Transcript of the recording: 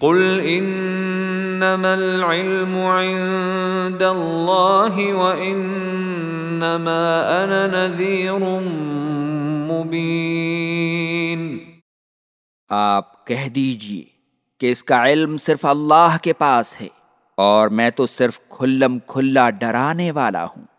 قل انما العلم عند الله وانما انا نذير مبين۔ آپ کہہ دیجیے کہ اس کا علم صرف اللہ کے پاس ہے اور میں تو صرف کھلم کھلا ڈرانے والا ہوں۔